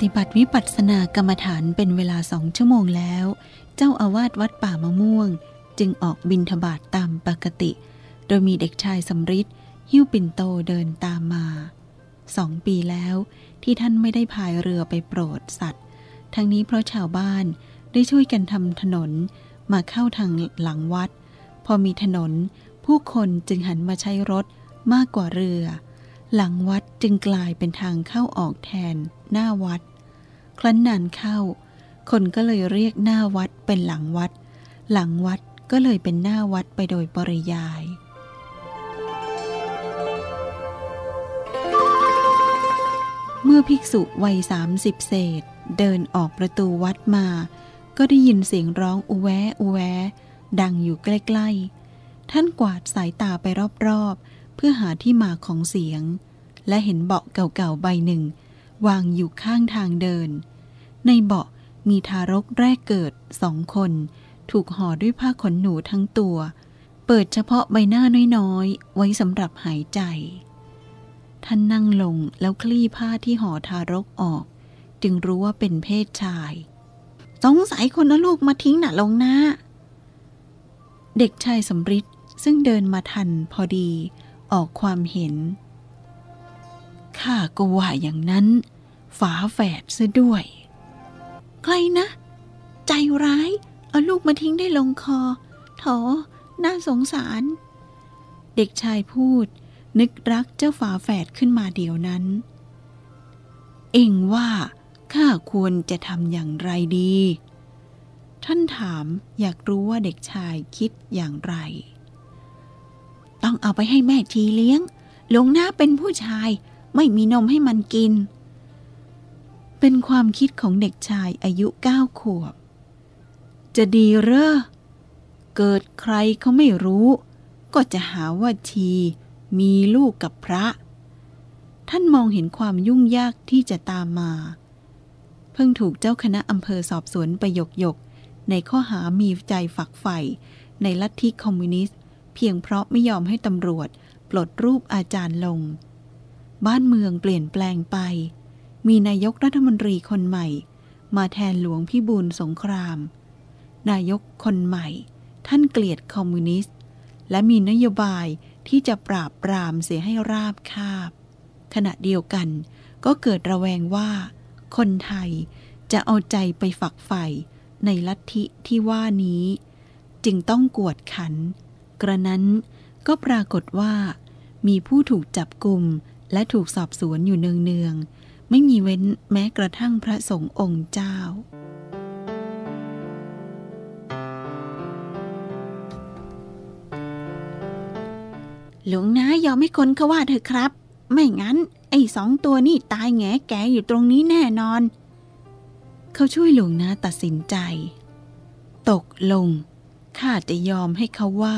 ฏิบัติวิปัสสนากรรมฐานเป็นเวลาสองชั่วโมงแล้ว เจ้าอาวาสวัดป่ามะม่วง จึงออกบินทบาทตามปกติ โดยมีเด็กชายสำริดหิ้วปิ่นโตเดินตามมาสองปีแล้วที่ท่านไม่ได้พายเรือไปโปรดสัตว์ ทั้งนี้เพราะชาวบ้านได้ช่วยกันทำถนนมาเข้าทางหลังวัด พอมีถนนผู้คนจึงหันมาใช้รถมากกว่าเรือ หลังวัดจึงกลายเป็นทางเข้าออกแทนหน้าวัด ครั้นนานเข้า คนก็เลยเรียกหน้าวัดเป็นหลังวัด หลังวัดก็เลยเป็นหน้าวัดไปโดยปริยาย เมื่อภิกษุวัยสามสิบเศษ เดินออกประตูวัดมา ก็ได้ยินเสียงร้องอุแวอุแว ดังอยู่ใกล้ ๆ ท่านกวาดสายตาไปรอบ ๆ เพื่อหาที่มาของเสียง และเห็นเบาะเก่าๆใบหนึ่ง วางอยู่ข้างทางเดิน ในเบาะมีทารกแรกเกิดสองคน ถูกห่อด้วยผ้าขนหนูทั้งตัว เปิดเฉพาะใบหน้าน้อยๆ ไว้สำหรับหายใจ ท่านนั่งลงแล้วคลี่ผ้าที่ห่อทารกออก จึงรู้ว่าเป็นเพศชายสงสัยคนเอาลูกมาทิ้งหน่ะลงน้าเด็กชายสำริดซึ่งเดินมาทันพอดี ออกความเห็น ข้าก็ว่าอย่างนั้น ฝาแฝดซะด้วย ใครนะ ใจร้าย เอาลูกมาทิ้งได้ลงคอโถน่าสงสาร เด็กชายพูด นึกรักเจ้าฝาแฝดขึ้นมาเดียวนั้น เองว่าข้าควรจะทำอย่างไรดี ท่านถามอยากรู้ว่าเด็กชายคิดอย่างไร ต้องเอาไปให้แม่ทีเลี้ยง หลงหน้าเป็นผู้ชาย ไม่มีนมให้มันกิน เป็นความคิดของเด็กชายอายุเก้าขวบ จะดีเรอเกิดใครเขาไม่รู้ ก็จะหาว่าทีมีลูกกับพระ ท่านมองเห็นความยุ่งยากที่จะตามมา เพิ่งถูกเจ้าคณะอำเภอสอบสวนไปหยกหยกในข้อหามีใจฝักใฝ่ในลัทธิคอมมิวนิสต์ เพียงเพราะไม่ยอมให้ตำรวจ ปลดรูปอาจารย์ลง บ้านเมืองเปลี่ยนแปลงไป มีนายกรัฐมนตรีคนใหม่ มาแทนหลวงพี่บูลสงคราม นายกคนใหม่ ท่านเกลียดคอมมิวนิสต์ และมีนโยบายที่จะปราบปรามเสียให้ราบคาบ ขณะเดียวกันก็เกิดระแวงว่า คนไทยจะเอาใจไปฝักใฝ่ในลัทธิที่ว่านี้ จึงต้องกวดขัน กระนั้นก็ปรากฏว่า มีผู้ถูกจับกลุ่มและถูกสอบสวนอยู่เนืองๆ ไม่มีเว้นแม้กระทั่งพระสงฆ์องค์เจ้า หลวงนายอมให้คนเขาว่าเถอะครับ ไม่งั้น ไอ้สองตัวนี่ตายแงแกอยู่ตรงนี้แน่นอน เขาช่วยหลวงนาตัดสินใจ ตกลงข้าจะยอมให้เขาว่า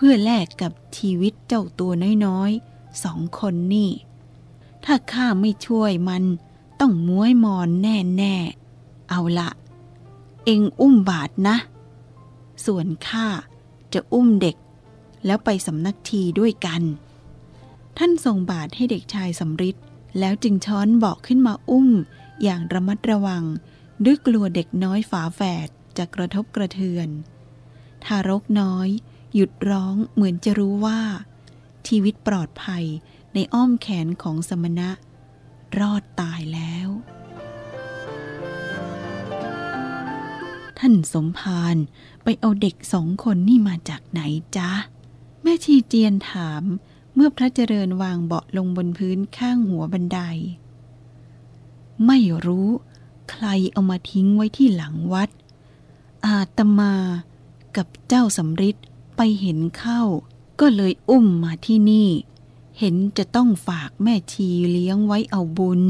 เพื่อแลกกับชีวิตเจ้าตัวน้อยๆสองคนนี่ ถ้าข้าไม่ช่วยมันต้องม้วยมอนแน่ๆ เอาละ เองอุ้มบาทนะ ส่วนข้าจะอุ้มเด็ก แล้วไปสำนักทีด้วยกัน ท่านส่งบาทให้เด็กชายสำริดแล้วจึงช้อนบาะขึ้นมาอุ้มอย่างระมัดระวัง ด้วยกลัวเด็กน้อยฝาแฝดจะกระทบกระเทือน ทารกน้อย หยุดร้องเหมือนจะรู้ว่า ชีวิตปลอดภัยในอ้อมแขนของสมณะ รอดตายแล้ว ท่านสมภารไปเอาเด็กสองคนนี่มาจากไหนจ๊ะ แม่ชีเจียนถามเมื่อพระเจริญวางเบาะลงบนพื้นข้างหัวบันได ไม่รู้ใครเอามาทิ้งไว้ที่หลังวัด อาตมากับเจ้าสำริด ไปเห็นเข้า ก็เลยอุ้มมาที่นี่ เห็นจะต้องฝากแม่ชีเลี้ยงไว้เอาบุญ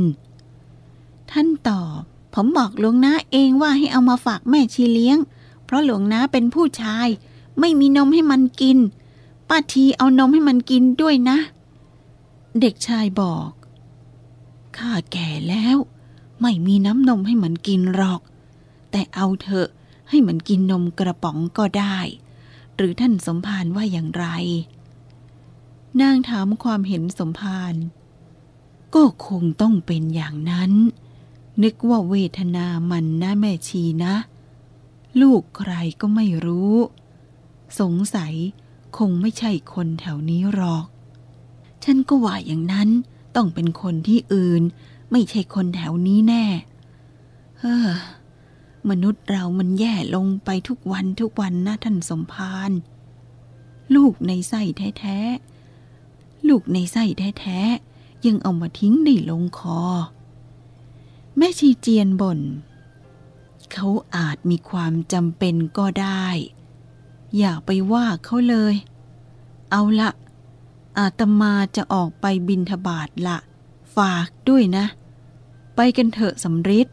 ท่านตอบ ผมบอกหลวงนาเองว่าให้เอามาฝากแม่ชีเลี้ยง เพราะหลวงนาเป็นผู้ชาย ไม่มีนมให้มันกิน ป้าทีเอานมให้มันกินด้วยนะ เด็กชายบอก ข้าแก่แล้ว ไม่มีน้ำนมให้มันกินหรอก แต่เอาเถอะให้มันกินนมกระป๋องก็ได้ หรือท่านสมภารว่าอย่างไร นางถามความเห็นสมภารก็คงต้องเป็นอย่างนั้น นึกว่าเวทนามันนะแม่ชีนะ ลูกใครก็ไม่รู้ สงสัยคงไม่ใช่คนแถวนี้หรอก ฉันก็ว่าอย่างนั้นต้องเป็นคนที่อื่น ไม่ใช่คนแถวนี้แน่ เฮ้อ มนุษย์เรามันแย่ลงไปทุกวันทุกวันนะท่านสมภารลูกในไส้แท้ๆ ลูกในไส้แท้ๆ ยังเอามาทิ้งได้ลงคอ แม่ชีเจียนบน่น เขาอาจมีความจำเป็นก็ได้ อย่าไปว่าเขาเลย เอาละอาตมาจะออกไปบินทบาทละฝากด้วยนะ ไปกันเถอะสำริด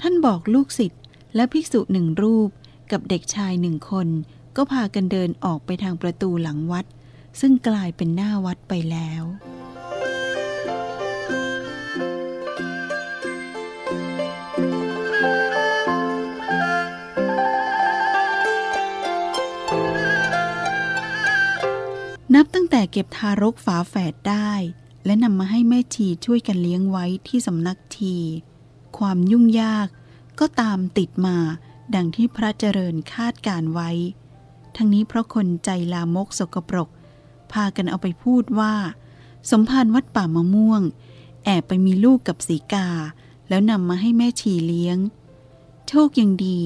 ท่านบอกลูกศิษย์ และภิกษุหนึ่งรูปกับเด็กชายหนึ่งคน ก็พากันเดินออกไปทางประตูหลังวัด ซึ่งกลายเป็นหน้าวัดไปแล้วนับตั้งแต่เก็บทารกฝาแฝดได้ และนำมาให้แม่ชีช่วยกันเลี้ยงไว้ที่สำนักที ความยุ่งยาก ก็ตามติดมา ดังที่พระเจริญคาดการไว้ ทั้งนี้เพราะคนใจลามกสกปรก พากันเอาไปพูดว่า สมภารวัดป่ามะม่วง แอบไปมีลูกกับสีกา แล้วนำมาให้แม่ชีเลี้ยง โชคยังดี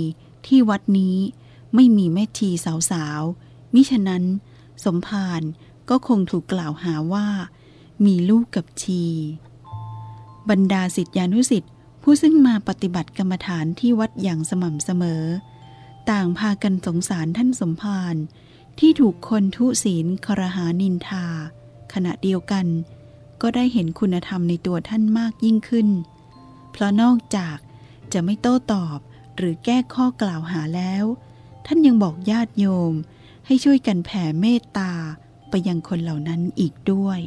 ที่วัดนี้ไม่มีแม่ชีสาวๆ มิฉะนั้น สมภารก็คงถูกกล่าวหาว่า มีลูกกับชี บรรดาสิทธิานุสิทธิ์ ผู้ซึ่งมาปฏิบัติกรรมฐานที่วัดอย่างสม่ำเสมอ ต่างพากันสงสารท่านสมภารที่ถูกคนทุศีลครหานินทา ขณะเดียวกัน ก็ได้เห็นคุณธรรมในตัวท่านมากยิ่งขึ้น เพราะนอกจากจะไม่โต้ตอบหรือแก้ข้อกล่าวหาแล้ว ท่านยังบอกญาติโยมให้ช่วยกันแผ่เมตตาไปยังคนเหล่านั้นอีกด้วย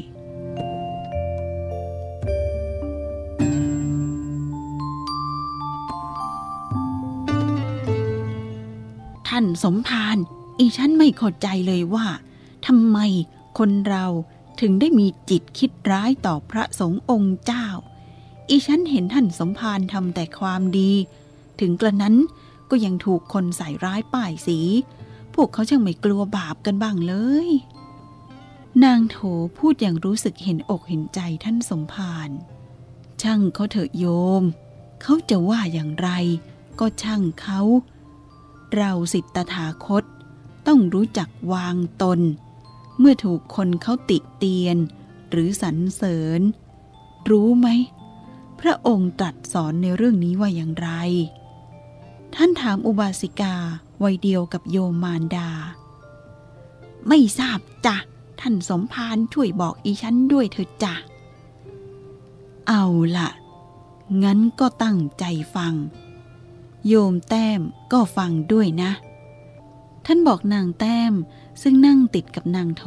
านสมภารอีฉันไม่เข้าใจเลยว่าทำไมคนเราถึงได้มีจิตคิดร้ายต่อพระสงฆ์องค์เจ้า อีฉันเห็นท่านสมภารทำแต่ความดี ถึงกระนั้นก็ยังถูกคนใส่ร้ายป้ายสี พวกเขาช่างไม่กลัวบาปกันบ้างเลย นางโถพูดอย่างรู้สึกเห็นอกเห็นใจท่านสมภาร ช่างเขาเถอะโยม เขาจะว่าอย่างไร ก็ช่างเขา เราสิทธถาคต ต้องรู้จักวางตน เมื่อถูกคนเขาติเตียน หรือสรรเสริญ รู้ไหม พระองค์ตรัสสอนในเรื่องนี้ว่าอย่างไร ท่านถามอุบาสิกาวัยเดียวกับโยมมารดา ไม่ทราบจ้ะ ท่านสมภารช่วยบอกอีฉันด้วยเถิดจ้ะ เอาละงั้นก็ตั้งใจฟัง โยมแต้มก็ฟังด้วยนะ ท่านบอกนางแต้มซึ่งนั่งติดกับนางโถ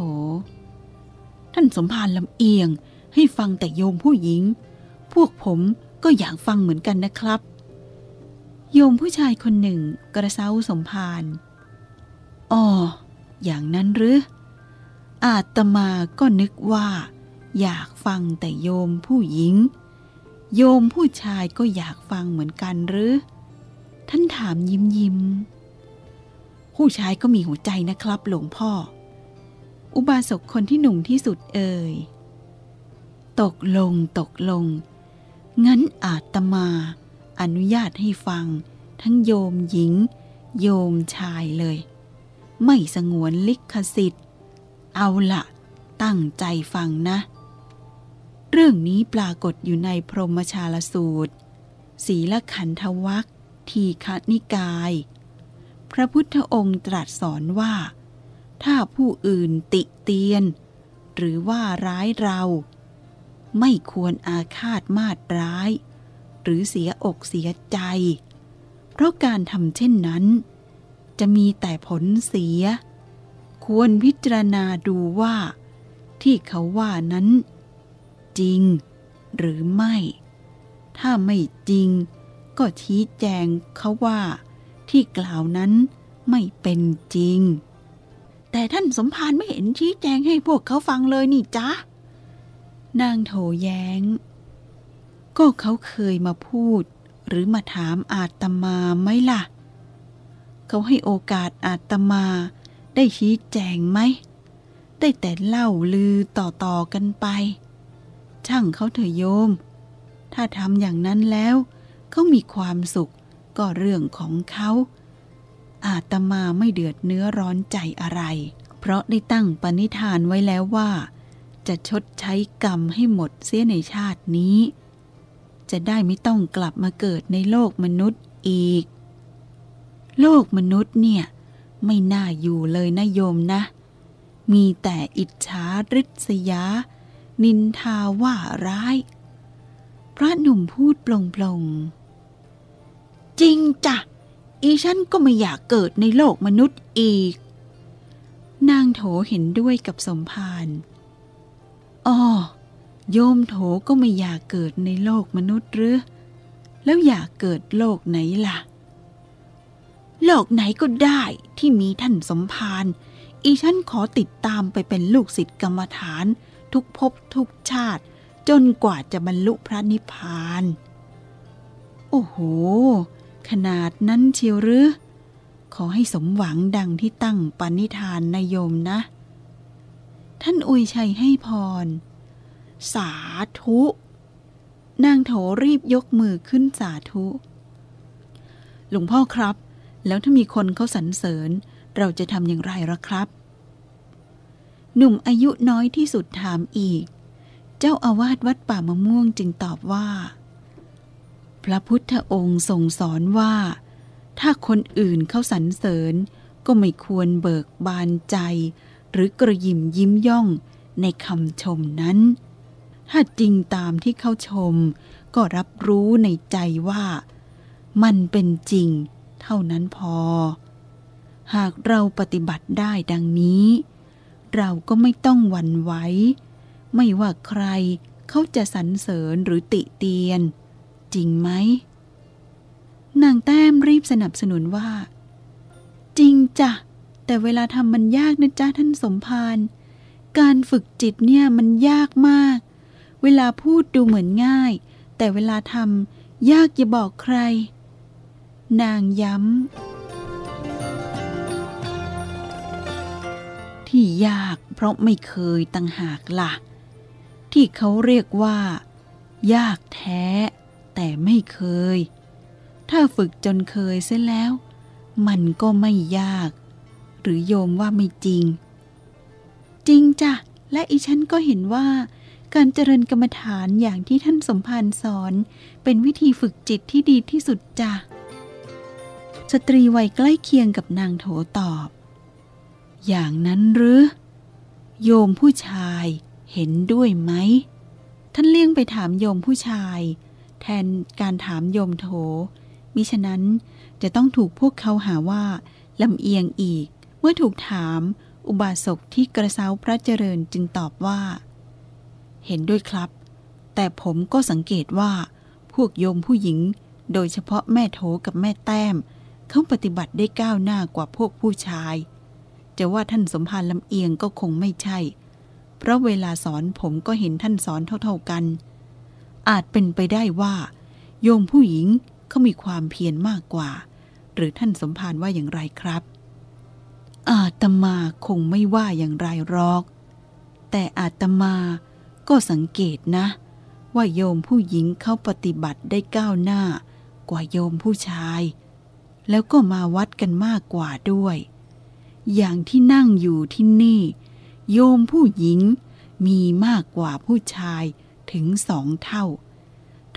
ท่านสมภารลำเอียงให้ฟังแต่โยมผู้หญิง พวกผมก็อยากฟังเหมือนกันนะครับ โยมผู้ชายคนหนึ่งกระเซ้าสมภารอ๋ออย่างนั้นหรือ อาตมาก็นึกว่า อยากฟังแต่โยมผู้หญิง โยมผู้ชายก็อยากฟังเหมือนกันหรือ ท่านถามยิ้มยิ้ม ผู้ชายก็มีหัวใจนะครับหลวงพ่อ อุบาสกคนที่หนุ่มที่สุดเอ่ย ตกลงตกลง งั้นอาตมาอนุญาตให้ฟัง ทั้งโยมหญิง โยมชายเลย ไม่สงวนลิขสิทธิ์ เอาละตั้งใจฟังนะ เรื่องนี้ปรากฏอยู่ในพรหมชาลสูตร ศีลขันธวัค ทีฆนิกาย พระพุทธองค์ตรัสสอนว่า ถ้าผู้อื่นติเตียน หรือว่าร้ายเรา ไม่ควรอาฆาตมาตร้าย หรือเสียอกเสียใจ เพราะการทำเช่นนั้น จะมีแต่ผลเสีย ควรพิจารณาดูว่า ที่เขาว่านั้น จริงหรือไม่ ถ้าไม่จริง ก็ชี้แจงเขาว่าที่กล่าวนั้นไม่เป็นจริง แต่ท่านสมภารไม่เห็นชี้แจงให้พวกเขาฟังเลยนี่จ๊ะ นางโถแย้ง ก็เขาเคยมาพูด หรือมาถามอาตมาไหมล่ะ เขาให้โอกาสอาตมาได้ชี้แจงไหม ได้แต่เล่าลือต่อๆกันไป ช่างเขาเถอะโยม ถ้าทำอย่างนั้นแล้ว เขามีความสุขก็เรื่องของเขาอาตมาไม่เดือดเนื้อร้อนใจอะไร เพราะได้ตั้งปณิธานไว้แล้วว่า จะชดใช้กรรมให้หมดเสียในชาตินี้ จะได้ไม่ต้องกลับมาเกิดในโลกมนุษย์อีก โลกมนุษย์เนี่ย ไม่น่าอยู่เลยนะโยมนะ มีแต่อิจฉาริษยา นินทาว่าร้าย พระหนุ่มพูดปลงๆ จริงจ้ะ อีฉันก็ไม่อยากเกิดในโลกมนุษย์อีก นางโถเห็นด้วยกับสมภารอ๋อโยมโถก็ไม่อยากเกิดในโลกมนุษย์หรือ แล้วอยากเกิดโลกไหนล่ะ โลกไหนก็ได้ที่มีท่านสมภารอีฉันขอติดตามไปเป็นลูกศิษย์กรรมฐาน ทุกภพทุกชาติ จนกว่าจะบรรลุพระนิพพาน โอ้โห ขนาดนั้นเชียวหรือ ขอให้สมหวังดังที่ตั้งปณิธานนายโยมนะ ท่านอวยชัยให้พร สาธุ นางโถรีบยกมือขึ้นสาธุ หลวงพ่อครับ แล้วถ้ามีคนเขาสรรเสริญ เราจะทำอย่างไรล่ะครับ หนุ่มอายุน้อยที่สุดถามอีก เจ้าอาวาสวัดป่ามะม่วงจึงตอบว่า พระพุทธองค์ทรงสอนว่า ถ้าคนอื่นเขาสรรเสริญ ก็ไม่ควรเบิกบานใจ หรือกระยิมยิ้มย่องในคำชมนั้น ถ้าจริงตามที่เขาชม ก็รับรู้ในใจว่า มันเป็นจริง เท่านั้นพอ หากเราปฏิบัติได้ดังนี้ เราก็ไม่ต้องหวั่นไหวไม่ว่าใครเขาจะสรรเสริญหรือติเตียน จริงไหมนางแต้มรีบสนับสนุนว่า จริงจ้ะ แต่เวลาทำมันยากนะจ๊ะท่านสมภารการฝึกจิตเนี่ยมันยากมาก เวลาพูดดูเหมือนง่าย แต่เวลาทำยากอย่าบอกใคร นางย้ำ ที่ยากเพราะไม่เคยตั้งหากละ่ะ ที่เขาเรียกว่า ยากแท้ แต่ไม่เคย ถ้าฝึกจนเคยเสียแล้ว มันก็ไม่ยาก หรือโยมว่าไม่จริง จริงจ้ะ และอีฉันก็เห็นว่า การเจริญกรรมฐานอย่างที่ท่านสมภารสอน เป็นวิธีฝึกจิตที่ดีที่สุดจ้ะ สตรีวัยใกล้เคียงกับนางโถตอบ อย่างนั้นหรือ โยมผู้ชายเห็นด้วยไหมท่านเลี่ยงไปถามโยมผู้ชาย แทนการถามโยมโถ มิฉะนั้นจะต้องถูกพวกเขาหาว่าลำเอียงอีก เมื่อถูกถาม อุบาสกที่กระเซ้าพระเจริญจึงตอบว่า เห็นด้วยครับ แต่ผมก็สังเกตว่า พวกโยมผู้หญิง โดยเฉพาะแม่โถกับแม่แต้ม เขาปฏิบัติได้ก้าวหน้ากว่าพวกผู้ชาย จะว่าท่านสมภารลำเอียงก็คงไม่ใช่ เพราะเวลาสอนผมก็เห็นท่านสอนเท่า ๆกัน อาจเป็นไปได้ว่า โยมผู้หญิงเขามีความเพียรมากกว่า หรือท่านสมภารว่าอย่างไรครับ อาตมาคงไม่ว่าอย่างไรหรอก แต่อาตมาก็สังเกตนะ ว่าโยมผู้หญิงเขาปฏิบัติได้ก้าวหน้า กว่าโยมผู้ชาย แล้วก็มาวัดกันมากกว่าด้วย อย่างที่นั่งอยู่ที่นี่ โยมผู้หญิงมีมากกว่าผู้ชาย ถึงสองเท่า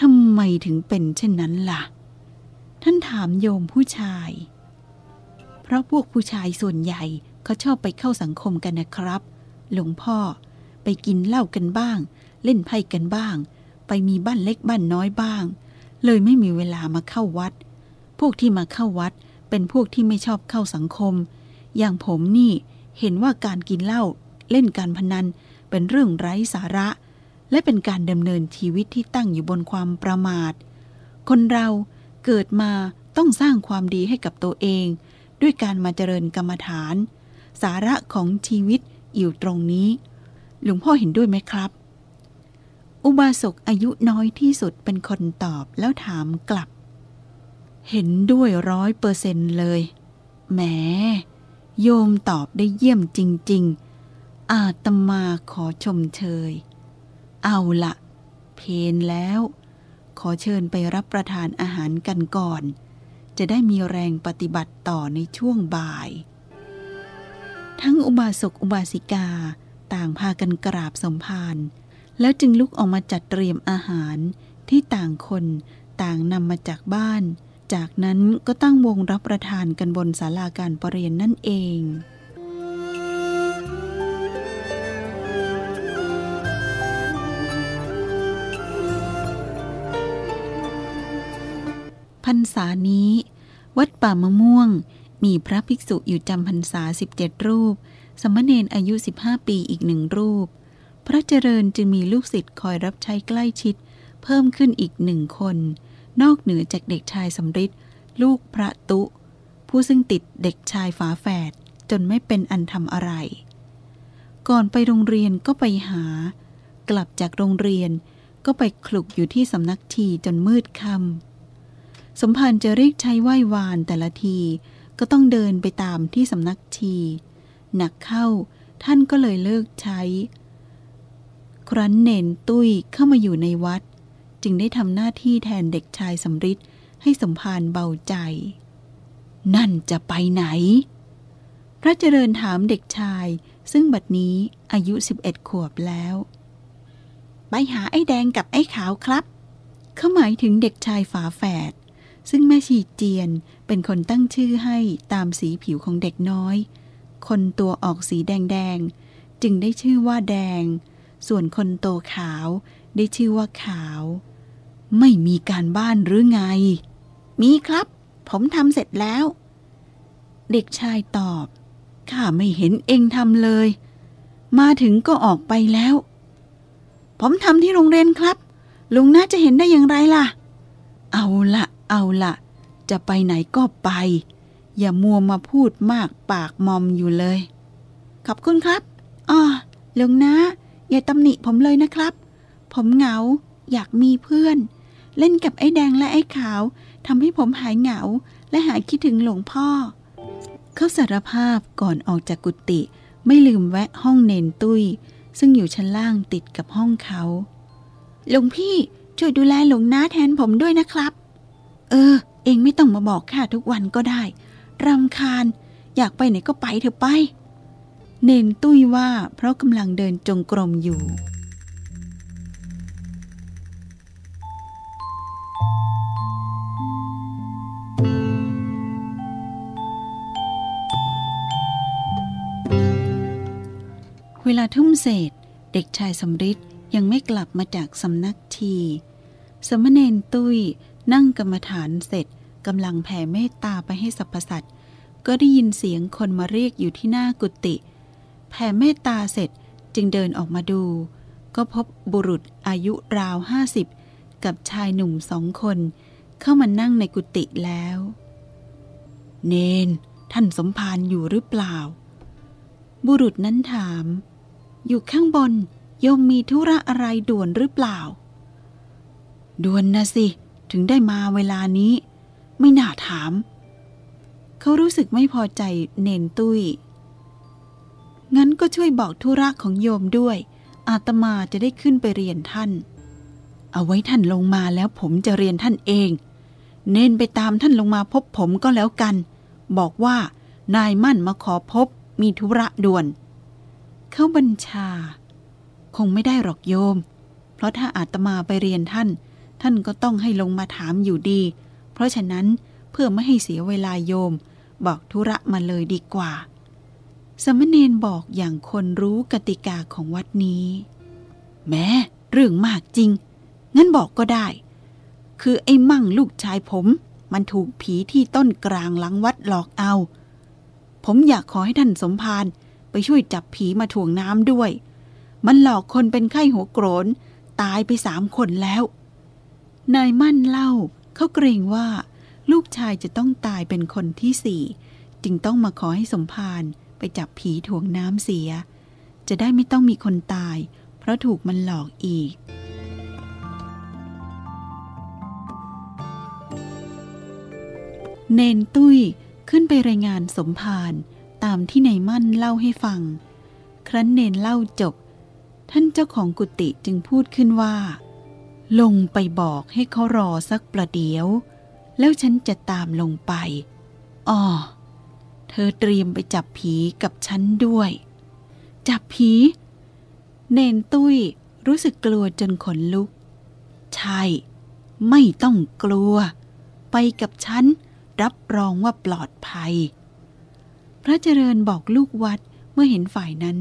ทำไมถึงเป็นเช่นนั้นล่ะ ท่านถามโยมผู้ชาย เพราะพวกผู้ชายส่วนใหญ่เขาชอบไปเข้าสังคมกันนะครับ หลวงพ่อไปกินเหล้ากันบ้าง เล่นไพ่กันบ้าง ไปมีบ้านเล็กบ้านน้อยบ้าง เลยไม่มีเวลามาเข้าวัด พวกที่มาเข้าวัดเป็นพวกที่ไม่ชอบเข้าสังคม อย่างผมนี่เห็นว่าการกินเหล้าเล่นการพนันเป็นเรื่องไร้สาระ และเป็นการดำเนินชีวิตที่ตั้งอยู่บนความประมาท คนเราเกิดมาต้องสร้างความดีให้กับตัวเอง ด้วยการมาเจริญกรรมฐาน สาระของชีวิตอยู่ตรงนี้ หลวงพ่อเห็นด้วยไหมครับ อุบาสกอายุน้อยที่สุดเป็นคนตอบแล้วถามกลับ เห็นด้วยร้อยเปอร์เซนเลย แหม โยมตอบได้เยี่ยมจริง ๆ อาตมาขอชมเชย เอาละเพนแล้ว ขอเชิญไปรับประทานอาหารกันก่อน จะได้มีแรงปฏิบัติต่อในช่วงบ่าย ทั้งอุบาสกอุบาสิกาต่างพากันกราบสมภารแล้วจึงลุกออกมาจัดเตรียมอาหารที่ต่างคนต่างนำมาจากบ้าน จากนั้นก็ตั้งวงรับประทานกันบนศาลาการประเรียนนั่นเอง รรษานี้ วัดป่ามะม่วง มีพระภิกษุอยู่จำพรรษา 17 รูป สมณเณรอายุ 15 ปีอีกหนึ่งรูป พระเจริญจึงมีลูกศิษย์คอยรับใช้ใกล้ชิด เพิ่มขึ้นอีกหนึ่งคน นอกเหนือจากเด็กชายสำริดลูกพระตุ ผู้ซึ่งติดเด็กชายฝาแฝดจนไม่เป็นอันทำอะไร ก่อนไปโรงเรียนก็ไปหา กลับจากโรงเรียนก็ไปคลุกอยู่ที่สำนักทีจนมืดค่ำ สมภารจะเรียกใช้ไหว้วานแต่ละที ก็ต้องเดินไปตามที่สำนักทีหนักเข้าท่านก็เลยเลิกใช้ ครั้นเนนตุ้ยเข้ามาอยู่ในวัด จึงได้ทำหน้าที่แทนเด็กชายสำริดให้สมภารเบาใจ นั่นจะไปไหน พระเจริญถามเด็กชาย ซึ่งบัดนี้อายุ 11 ขวบแล้ว ไปหาไอ้แดงกับไอ้ขาวครับ เขาหมายถึงเด็กชายฝาแฝด ซึ่งแม่ชีเจียนเป็นคนตั้งชื่อให้ตามสีผิวของเด็กน้อย คนตัวออกสีแดงๆ จึงได้ชื่อว่าแดง ส่วนคนโตขาวได้ชื่อว่าขาว ไม่มีการบ้านหรือไง มีครับ ผมทำเสร็จแล้ว เด็กชายตอบ ข้าไม่เห็นเองทำเลย มาถึงก็ออกไปแล้ว ผมทำที่โรงเรียนครับ ลุงน่าจะเห็นได้อย่างไรล่ะ เอาละ เอาละจะไปไหนก็ไป อย่ามัวมาพูดมากปากมอมอยู่เลย ขอบคุณครับอ๋อลุงนะอย่าตำหนิผมเลยนะครับ ผมเหงาอยากมีเพื่อน เล่นกับไอ้แดงและไอ้ขาวทำให้ผมหายเหงาและหายคิดถึงหลวงพ่อ เขาสารภาพก่อนออกจากกุฏิไม่ลืมแวะห้องเนนตุ้ย ซึ่งอยู่ชั้นล่างติดกับห้องเขา หลวงพี่ช่วยดูแลหลวงน้าแทนผมด้วยนะครับ เออ เองไม่ต้องมาบอกข้าทุกวันก็ได้รำคาญ อยากไปไหนก็ไปเถอะไป เนนตุ้ยว่าเพราะกำลังเดินจงกรมอยู่เวลาทุ่มเศษเด็กชายสำริดยังไม่กลับมาจากสำนักที สมณเณรตุ้ย นั่งกรรมฐานเสร็จกำลังแผ่เมตตาไปให้สรรพสัตว์ก็ได้ยินเสียงคนมาเรียกอยู่ที่หน้ากุฏิแผ่เมตตาเสร็จจึงเดินออกมาดู ก็พบบุรุษอายุราวห้าสิบกับชายหนุ่มสองคน เข้ามานั่งในกุฏิแล้ว เนน ท่านสมภารอยู่หรือเปล่า บุรุษนั้นถาม อยู่ข้างบนโยมมีธุระอะไรด่วนหรือเปล่า ด่วนนะสิ ถึงได้มาเวลานี้ ไม่น่าถาม เขารู้สึกไม่พอใจเนนตุ้ย งั้นก็ช่วยบอกธุระของโยมด้วย อาตมาจะได้ขึ้นไปเรียนท่าน เอาไว้ท่านลงมาแล้วผมจะเรียนท่านเอง เน้นไปตามท่านลงมาพบผมก็แล้วกัน บอกว่านายมั่นมาขอพบมีธุระด่วน เขาบัญชา คงไม่ได้หรอกโยม เพราะถ้าอาตมาไปเรียนท่าน ท่านก็ต้องให้ลงมาถามอยู่ดี เพราะฉะนั้นเพื่อไม่ให้เสียเวลาโยม บอกธุระมาเลยดีกว่า สมณเณรบอกอย่างคนรู้กติกาของวัดนี้ แม้เรื่องมากจริง งั้นบอกก็ได้ คือไอ้มั่งลูกชายผม มันถูกผีที่ต้นกลางหลังวัดหลอกเอา ผมอยากขอให้ท่านสมภารไปช่วยจับผีมาถ่วงน้ำด้วย มันหลอกคนเป็นไข้หัวโกรน ตายไปสามคนแล้ว นายมั่นเล่า เขาเกรงว่า ลูกชายจะต้องตายเป็นคนที่สี่จึงต้องมาขอให้สมภารไปจับผีถ่วงน้ำเสีย จะได้ไม่ต้องมีคนตาย เพราะถูกมันหลอกอีก เนนตุ้ยขึ้นไปรายงานสมภารตามที่นายมั่นเล่าให้ฟัง ครั้นเนนเล่าจบ ท่านเจ้าของกุฏิจึงพูดขึ้นว่า ลงไปบอกให้เขารอสักประเดี๋ยว แล้วฉันจะตามลงไปอ๋อเธอเตรียมไปจับผีกับฉันด้วย จับผี เนนตุ้ยรู้สึกกลัวจนขนลุก ใช่ ไม่ต้องกลัว ไปกับฉัน รับรองว่าปลอดภัย พระเจริญบอกลูกวัดเมื่อเห็นฝ่ายนั้น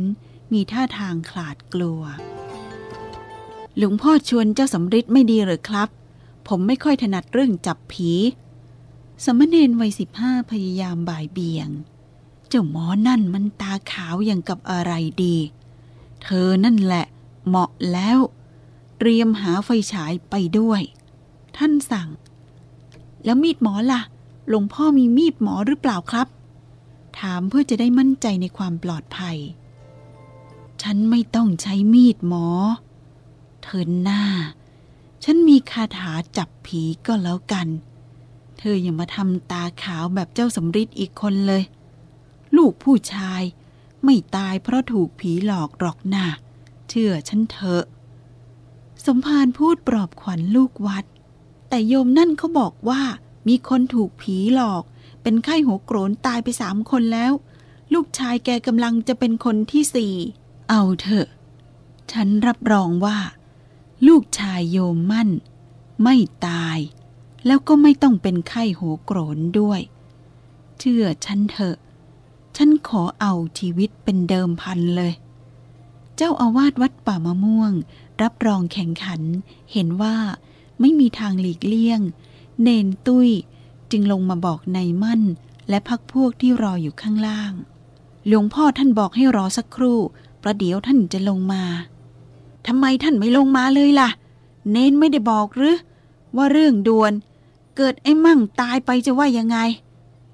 มีท่าทางขลาดกลัว หลวงพ่อชวนเจ้าสำริดไม่ดีหรือครับ ผมไม่ค่อยถนัดเรื่องจับผี สมณเณรวัยสิบห้าพยายามบ่ายเบี่ยง เจ้าหมอนั่นมันตาขาวอย่างกับอะไรดี เธอนั่นแหละ เหมาะแล้ว เตรียมหาไฟฉายไปด้วย ท่านสั่ง แล้วมีดหมอล่ะ หลวงพ่อมีมีดหมอหรือเปล่าครับ ถามเพื่อจะได้มั่นใจในความปลอดภัย ฉันไม่ต้องใช้มีดหมอ เธอหน้า ฉันมีคาถาจับผีก็แล้วกัน เธออย่ามาทำตาขาวแบบเจ้าสำริดอีกคนเลย ลูกผู้ชายไม่ตายเพราะถูกผีหลอกหรอกนะเชื่อฉันเถอะ สมภารพูดปลอบขวัญลูกวัด แต่โยมนั่นเขาบอกว่ามีคนถูกผีหลอก เป็นไข้หัวโกรนตายไปสามคนแล้ว ลูกชายแกกำลังจะเป็นคนที่สี่ เอาเถอะ ฉันรับรองว่า ลูกชายโยมมั่น ไม่ตาย แล้วก็ไม่ต้องเป็นไข้หัวโกรนด้วย เชื่อฉันเถอะ ฉันขอเอาชีวิตเป็นเดิมพันเลย เจ้าอาวาสวัดป่ามะม่วง รับรองแข่งขัน เห็นว่าไม่มีทางหลีกเลี่ยง เนนตุ้ยจึงลงมาบอกนายมั่น และพักพวกที่รออยู่ข้างล่าง หลวงพ่อท่านบอกให้รอสักครู่ ประเดี๋ยวท่านจะลงมา ทำไมท่านไม่ลงมาเลยล่ะ เน้นไม่ได้บอกหรือ ว่าเรื่องด่วน เกิดไอ้มั่งตายไปจะว่ายังไง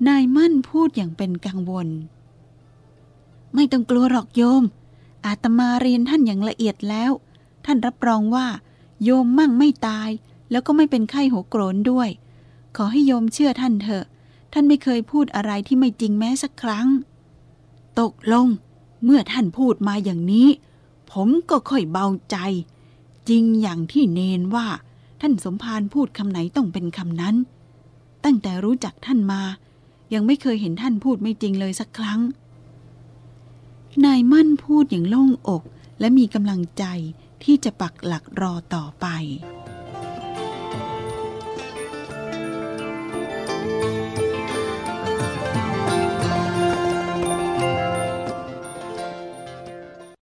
นายมั่นพูดอย่างเป็นกังวล ไม่ต้องกลัวหรอกโยม อาตมาเรียนท่านอย่างละเอียดแล้ว ท่านรับรองว่า โยมมั่งไม่ตาย แล้วก็ไม่เป็นไข้หัวโกรนด้วย ขอให้โยมเชื่อท่านเถอะ ท่านไม่เคยพูดอะไรที่ไม่จริงแม้สักครั้ง ตกลง เมื่อท่านพูดมาอย่างนี้ ผมก็ค่อยเบาใจ จริงอย่างที่เนนว่า ท่านสมภารพูดคำไหนต้องเป็นคำนั้น ตั้งแต่รู้จักท่านมา ยังไม่เคยเห็นท่านพูดไม่จริงเลยสักครั้ง นายมั่นพูดอย่างโล่งอกและมีกำลังใจที่จะปักหลักรอต่อไป